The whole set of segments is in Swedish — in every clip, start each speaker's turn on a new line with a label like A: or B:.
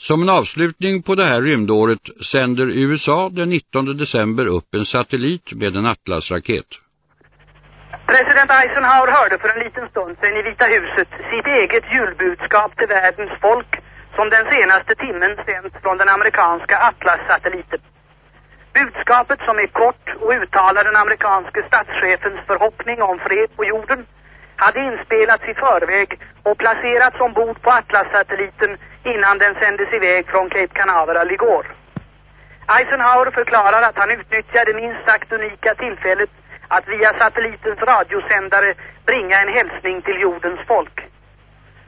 A: Som en avslutning på det här rymdåret sänder USA den 19 december upp en satellit med en Atlas-raket.
B: President Eisenhower hörde för en liten stund sedan i Vita huset sitt eget julbudskap till världens folk som den senaste timmen sänds från den amerikanska Atlas-satelliten. Budskapet som är kort och uttalar den amerikanske statschefens förhoppning om fred på jorden hade inspelats i förväg och placerats ombord på Atlas-satelliten innan den sändes iväg från Cape Canaveral igår. Eisenhower förklarar att han utnyttjade minst sagt unika tillfället att via satellitens radiosändare bringa en hälsning till jordens folk.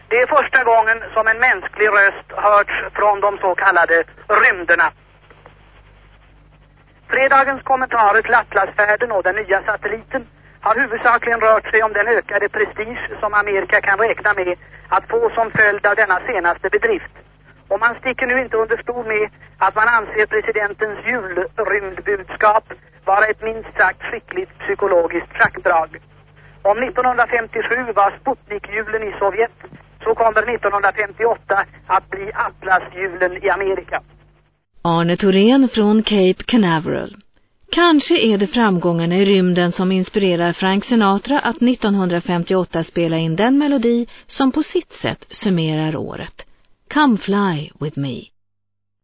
B: Det är första gången som en mänsklig röst hörts från de så kallade rymderna. Fredagens kommentarer till Atlasfärden och den nya satelliten har huvudsakligen rört sig om den ökade prestige som Amerika kan räkna med att få som följd av denna senaste bedrift. Och man sticker nu inte under stol med att man anser presidentens julrymdbudskap vara ett minst sagt skickligt psykologiskt schackdrag. Om 1957 var Sputnik-julen i Sovjet så kommer 1958 att bli Atlas-julen i Amerika.
C: Arne Thorén från Cape Canaveral. Kanske är det framgångarna i rymden som inspirerar Frank Sinatra att 1958 spela in den melodi som på sitt sätt summerar året. Come fly with me.